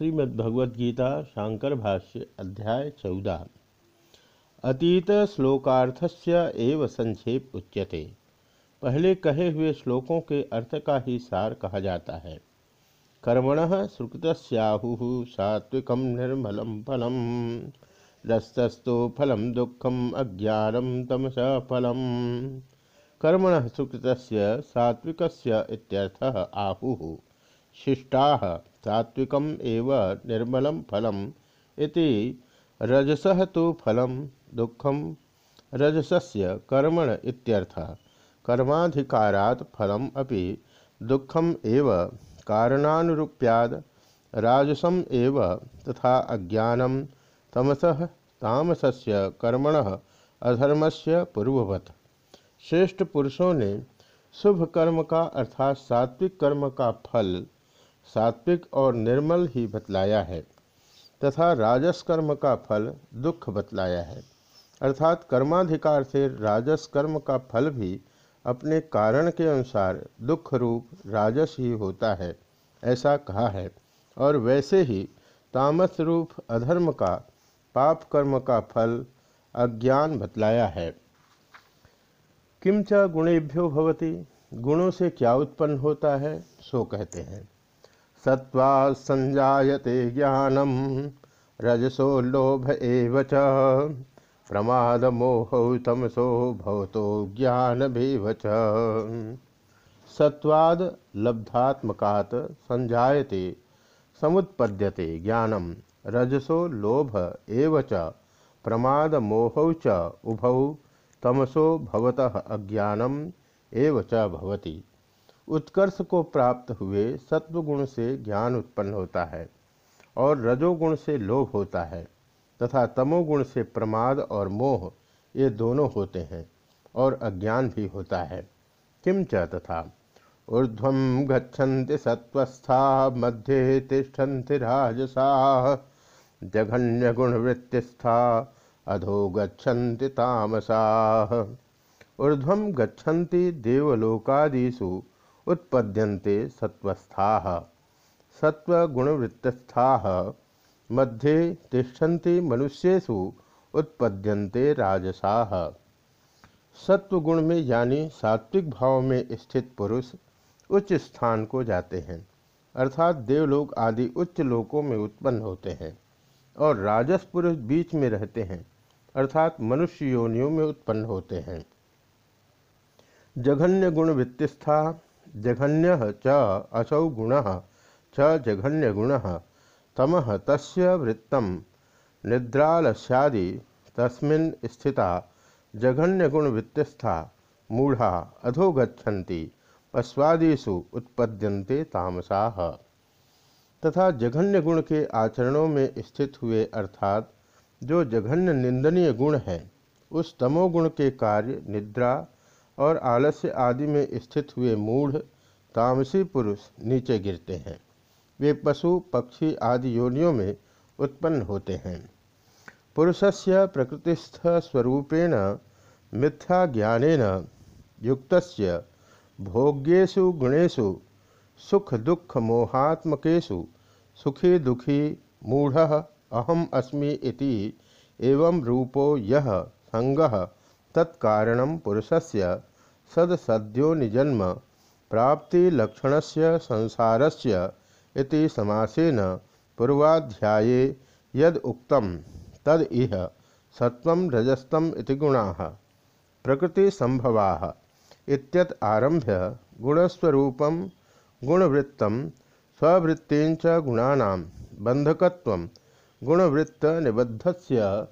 श्रीमद्भगवद्गीता, शांकर भाष्य, अध्याय चौदह। अतीत श्लोकार्थस्य एव संक्षेप उच्यते। पहले कहे हुए श्लोकों के अर्थ का ही सार कहा जाता है। कर्मण सुकृतस्याहु सात्विक निर्मल फलम रस्तस्तो फलम दुखम अज्ञानम तमस फलम। कर्मण सुकृत सात्विक आहु। शिष्टा सात्विक एव निर्मलम फलम इति रजसः तो फलम दुखम रजसस्य कर्मण इत्यर्थः। कर्माधिकारात् फलम अपि दुखम एव, कारणानुरूप्याद राजसम एव तथा अज्ञानम तमसः तामसस्य कर्मणः अधर्मस्य पूर्ववत्। श्रेष्ठ पुरुषों ने शुभ कर्म का अर्थात सात्विक कर्म का फल सात्विक और निर्मल ही बतलाया है, तथा राजस कर्म का फल दुख बतलाया है। अर्थात कर्माधिकार से राजस कर्म का फल भी अपने कारण के अनुसार दुख रूप राजस ही होता है, ऐसा कहा है। और वैसे ही तामस रूप अधर्म का, पाप कर्म का फल अज्ञान बतलाया है। किंच गुणेभ्यो भवती? गुणों से क्या उत्पन्न होता है? सो कहते हैं। सत्वा संजायते ज्ञानम, रजसो लोभ एव च। प्रमाद मोह तमसो भवतो ज्ञान च। सत्वाद लब्धात्मकात संजायते, समुत्पद्यते ज्ञानम, रजसो लोभ एव च। प्रमाद मोहौ च उभौ, तमसो भवतः अज्ञानम एव च भवति। उत्कर्ष को प्राप्त हुए सत्वगुण से ज्ञान उत्पन्न होता है और रजोगुण से लोभ होता है तथा तमोगुण से प्रमाद और मोह ये दोनों होते हैं और अज्ञान भी होता है। किंच तथा? ऊर्ध्व गच्छन्ति सत्वस्था मध्ये तिष्ठन्ति राजसा जघन्य गुणवृत्तिस्था अधो गच्छन्ति तामसा। ऊर्ध्व गच्छन्ति देवलोकादिषु उत्पद्यन्ते सत्वस्थाः सत्वगुणवृत्तस्थाः मध्ये तिष्ठन्ति मनुष्येषु उत्पद्यन्ते राजसाः। सत्वगुण में यानी सात्विक भाव में स्थित पुरुष उच्च स्थान को जाते हैं, अर्थात देवलोक आदि उच्च लोकों में उत्पन्न होते हैं और राजस पुरुष बीच में रहते हैं, अर्थात मनुष्य योनियों में उत्पन्न होते हैं। जघन्य गुण वित्तिस्था जघन्य असौ गुण, च जघन्य गुण तम तस्य वृत्तम निद्रालस्यादि तस्मिन् स्थिता। जघन्य गुण वित्तस्था मूढ़ा अधोगछन्ति पश्वादिषु उत्पद्यन्ते तामसाः। तथा जघन्य गुण के आचरणों में स्थित हुए अर्थात जो जघन्य निंदनीय गुण है, उस तमोगुण के कार्य निद्रा और आलस्य आदि में स्थित हुए मूढ़ तामसी पुरुष नीचे गिरते हैं। वे पशु, पक्षी आदि योनियों में उत्पन्न होते हैं। पुरुषस्य प्रकृतिस्थ स्वरूपेण मिथ्या ज्ञानेन युक्त भोग्येषु गुणेशु सुख दुख मोहात्मकेशु सुखी दुखी मूढ़ अहम अस्मि इति एवं रूपो यह संगः तत्कारणं पुरुषस्य सदसद्यो निजन्म प्राप्तिलक्षणस्य संसारस्य इति समासेन पूर्वाध्याये यद उक्तम तद इह सत्वं रजस्तम इति गुणाः। प्रकृति संभवाः इत्यत आरभ्य गुणस्वरूपं, गुणवृत्तं स्ववृत्तिंच गुणानां बंधकत्वं गुणवृत्त निबद्धस्य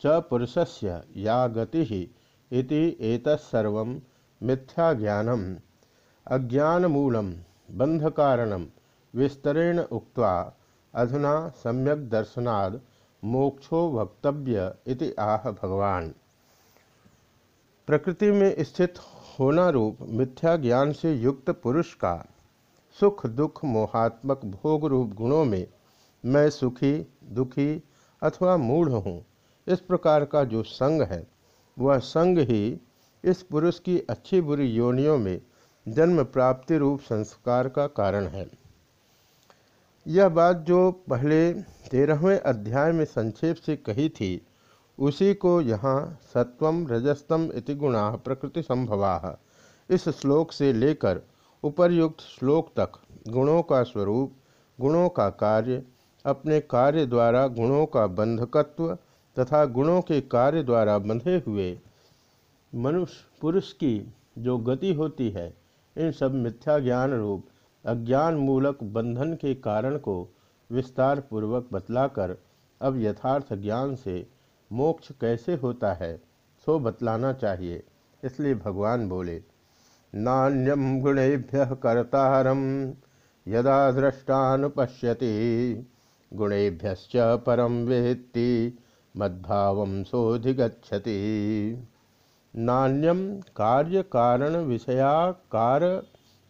च पुरुषस्य या गति एतत्सर्व मिथ्या ज्ञानम अज्ञानमूलम बंधकारणम विस्तरेण उक्त्वा अधुना सम्यक दर्शनाद मोक्षो वक्तव्य इति आह भगवान। प्रकृति में स्थित होना रूप मिथ्या ज्ञान से युक्त पुरुष का सुख दुख मोहात्मक भोग रूप गुणों में मैं सुखी, दुखी अथवा मूढ़ हूँ, इस प्रकार का जो संग है, वह संग ही इस पुरुष की अच्छी बुरी योनियों में जन्म प्राप्ति रूप संस्कार का कारण है। यह बात जो पहले तेरहवें अध्याय में संक्षेप से कही थी, उसी को यहाँ सत्वम रजस्तम इति गुणा प्रकृति संभवा इस श्लोक से लेकर उपर्युक्त श्लोक तक गुणों का स्वरूप, गुणों का कार्य, अपने कार्य द्वारा गुणों का बंधकत्व तथा गुणों के कार्य द्वारा बंधे हुए मनुष्य, पुरुष की जो गति होती है, इन सब मिथ्या ज्ञान रूप, अज्ञान मूलक बंधन के कारण को विस्तार पूर्वक बतलाकर अब यथार्थ ज्ञान से मोक्ष कैसे होता है, सो बतलाना चाहिए। इसलिए भगवान बोले नान्यम गुणेभ्य कर्तारम यदा दृष्टानुपश्यति गुणेभ्य परम वेत्ति, मद्भाव सोधिगछति नान्यम कार्य कारण विषयाकार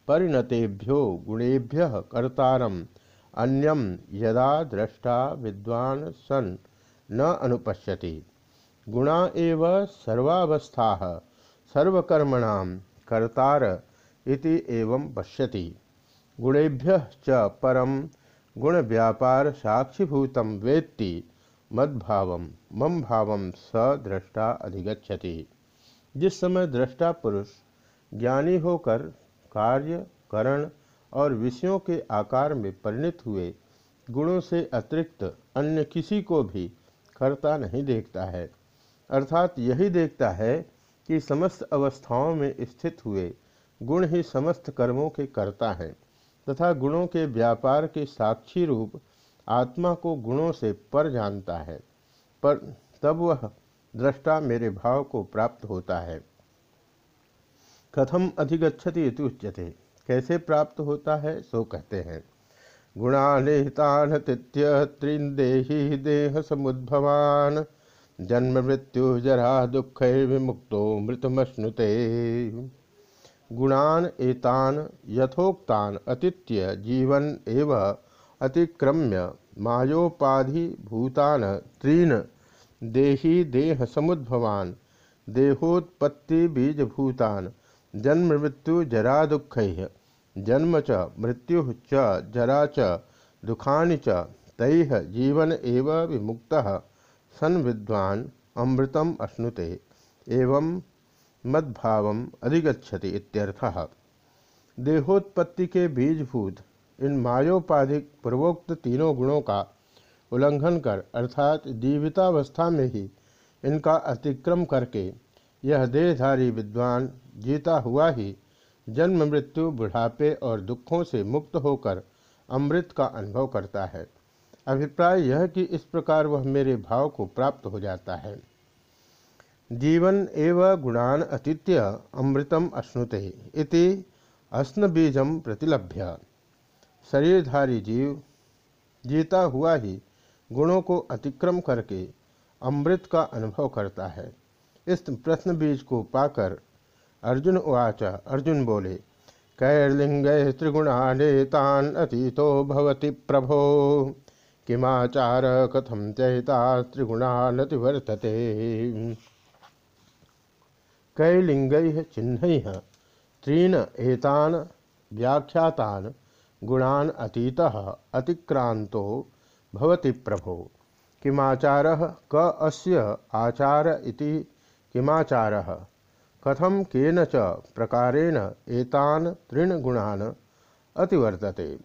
परिणतेभ्यो गुणेभ्य कर्तारम। अन्यम यदा दृष्टा विद्वान सन न अनुपश्यति। गुणा एव सर्वावस्था, सर्वकर्मण कर्तार इति एवं पश्यति। गुणेभ्य च परम गुण व्यापार साक्षीभूत वेत्ति, मद्भाव मम भाव स दृष्टा अधिगछति जिस समय दृष्टा पुरुष ज्ञानी होकर कार्य, करण और विषयों के आकार में परिणित हुए, गुणों से अतिरिक्त अन्य किसी को भी करता नहीं देखता है। अर्थात यही देखता है कि समस्त अवस्थाओं में स्थित हुए गुण ही समस्त कर्मों के कर्ता हैं, तथा गुणों के व्यापार के साक्षी रूप आत्मा को गुणों से पर जानता है। पर तब वह दृष्टा मेरे भाव को प्राप्त होता है। कथम अधिगछति उच्यते। कैसे प्राप्त होता है, सो कहते हैं। गुणानिहितान तिथ्य त्रिंदेही देह समुद्भवान। जन्म मृत्यु जरा दुख विमुक्तो मृतमश्नुते। गुणान एतान यथोक्तान अतिथ्य जीवन एव अतिक्रम्य मायोपाधि भूतान त्रीन देही देह समुद्भवान, देहोत्पत्ति बीजभूतान, जन्म मृत्यु जरा दुख, जन्म च मृत्यु च जरा च, दुखानि च तैह जीवन एव विमुक्त सन विद्वान अमृतम अश्नुते, एवं मद्भाव अधिगछति इत्यर्थः। देहोत्पत्ति के बीजभूत, इन मायोपाधिक पूर्वोक्त तीनों गुणों का उल्लंघन कर, अर्थात जीवितावस्था में ही इनका अतिक्रम करके यह देहधारी विद्वान जीता हुआ ही, जन्म, मृत्यु, बुढ़ापे और दुखों से मुक्त होकर अमृत का अनुभव करता है। अभिप्राय यह कि इस प्रकार वह मेरे भाव को प्राप्त हो जाता है। जीवन एवं गुणान अतिथ्य अमृतम अश्नुते इति अश्न बीजम प्रतिलभ्य। शरीरधारी जीव जीता हुआ ही गुणों को अतिक्रम करके अमृत का अनुभव करता है। इस प्रश्न बीज को पाकर अर्जुन उवाच, अर्जुन बोले, कैर्लिंग त्रिगुणानेतान अतीतो भवति प्रभो। किमाचार कथम चैता त्रिगुणानति वर्तते? कैलिंग चिन्ह त्रीन एतान व्याख्यातान गुणान अतीतः अतिक्रांतो भवति प्रभो। किमाचार क अस्य आचार इति किमाचार? कथम केन च प्रकारेण एतान तृण गुणान अतिवर्तते?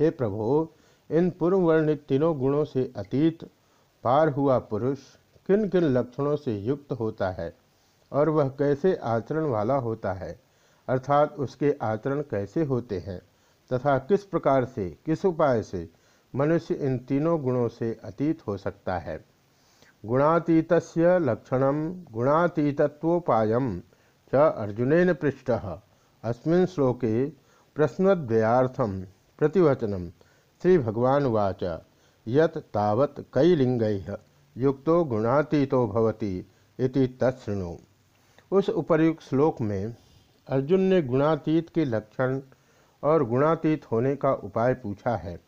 हे प्रभो, इन पूर्व वर्णित तीनों गुणों से अतीत, पार हुआ पुरुष, किन किन लक्षणों से युक्त होता है? और वह कैसे आचरण वाला होता है? अर्थात उसके आचरण कैसे होते हैं? तथा किस प्रकार से, किस उपाय से मनुष्य इन तीनों गुणों से अतीत हो सकता है। गुणातीत लक्षण गुणातीतत्वोपाय च अर्जुन पृष्ठ अस्मिन् श्लोके प्रश्नद्वयार्थम प्रतिवचनम श्री भगवान वाच यत तावत कई लिंग युक्तो गुणातीतो भवति इति तत्णु उस उपर्युक्त श्लोक में अर्जुन ने गुणातीत के लक्षण और गुणातीत होने का उपाय पूछा है।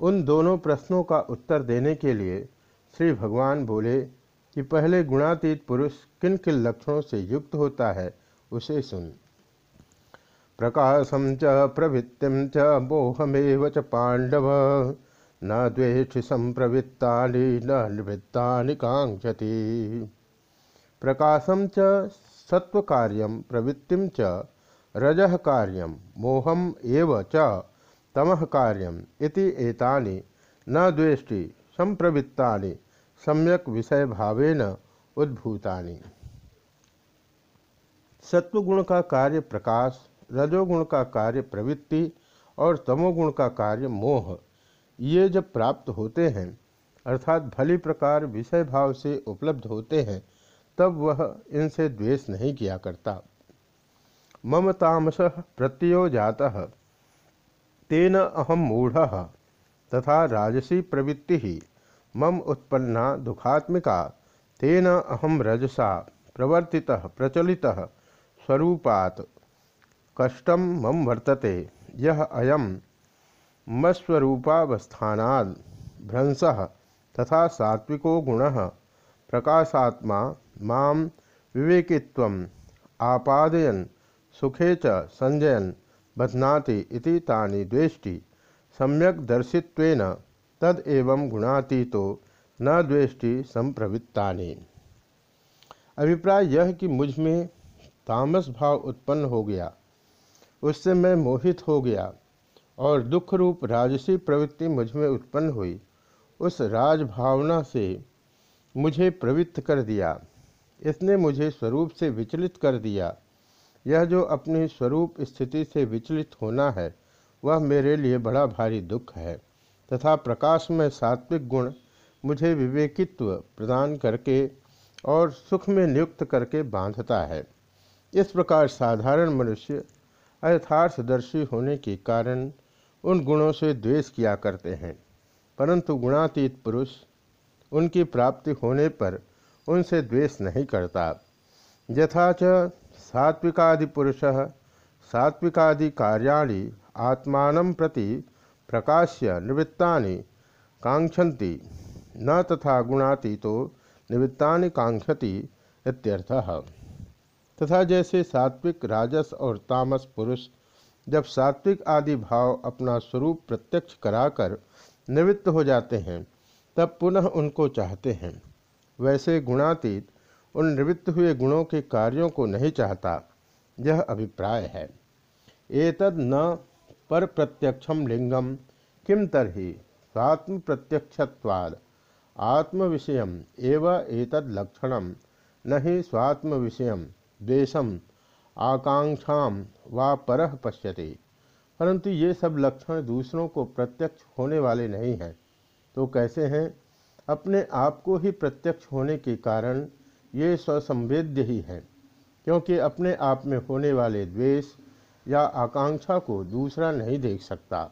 उन दोनों प्रश्नों का उत्तर देने के लिए श्री भगवान बोले कि पहले गुणातीत पुरुष किन किन लक्षणों से युक्त होता है, उसे सुन। प्रकाशम च प्रवृत्तिम च, मोहमेव च पांडव। न द्वेष्टि संप्रवृत्ता न निवृत्ता कांक्षति प्रकाशम च सत्व कार्यम प्रवृत्तिम च, रज कार्यम मोहम एव च। तमह कार्यम इति एतानि न द्वेष्टि संप्रवृत्तानि सम्यक विषय भावेन उद्भूतानि। सत्वगुण का कार्य प्रकाश रजोगुण का कार्य प्रवृत्ति और तमोगुण का कार्य मोह, ये जब प्राप्त होते हैं, अर्थात भली प्रकार विषय भाव से उपलब्ध होते हैं, तब वह इनसे द्वेष नहीं किया करता। मम तामस प्रत्ययो जाता। तेन अहम मूढ़। तथा राजसी प्रवृत्ति, मम उत्पन्ना दुखात्मिका। तेन अहम रजसा प्रवर्ति प्रचलित, स्वरूपात। कष्ट मम वर्तते यह अयम मस्वरूपावस्थानाद भ्रंश तथा सात्विको गुण। प्रकाशात्मा माम विवेकित्व आपादयन, सुखे च संजयन। बध्नाति इति तानि द्वेष्टि। सम्यक दर्शित्वेन तद एवं गुणाती तो न द्वेष्टि संप्रवृत्तानि अभिप्राय यह कि मुझमें तामस भाव उत्पन्न हो गया, उससे मैं मोहित हो गया और दुख रूप राजसी प्रवृत्ति मुझमें उत्पन्न हुई, उस राजभावना से मुझे प्रवृत्त कर दिया। इसने मुझे स्वरूप से विचलित कर दिया। यह जो अपनी स्वरूप स्थिति से विचलित होना है, वह मेरे लिए बड़ा भारी दुख है। तथा प्रकाश में सात्विक गुण मुझे विवेकित्व प्रदान करके और सुख में नियुक्त करके बांधता है। इस प्रकार साधारण मनुष्य अयथार्थदर्शी होने के कारण उन गुणों से द्वेष किया करते हैं। परंतु गुणातीत पुरुष उनकी प्राप्ति होने पर उनसे द्वेष नहीं करता। यथा च सात्विकादिपुरुष सात्विकादि कार्याणि आत्मान प्रति प्रकाश्य निवृत्ता कांक्षन्ति न तथा गुणातीतो निवृत्ता कांक्षति इत्यर्थः। तथा जैसे सात्विक, राजस और तामस पुरुष जब सात्विक आदि भाव अपना स्वरूप प्रत्यक्ष कराकर निवृत्त हो जाते हैं, तब पुनः उनको चाहते हैं। वैसे गुणातीत उन निवृत्त हुए गुणों के कार्यों को नहीं चाहता। यह अभिप्राय है। एतद न पर प्रत्यक्षम लिंगम किम तरही स्वात्म प्रत्यक्षवाद आत्म विषय एवं एतद लक्षण ही स्वात्म विषय द्वेषम आकांक्षा व पर पश्यते। परंतु ये सब लक्षण दूसरों को प्रत्यक्ष होने वाले नहीं हैं तो कैसे हैं? अपने आप को ही प्रत्यक्ष होने के कारण ये स्वसंवेद्य ही है, क्योंकि अपने आप में होने वाले द्वेष या आकांक्षा को दूसरा नहीं देख सकता।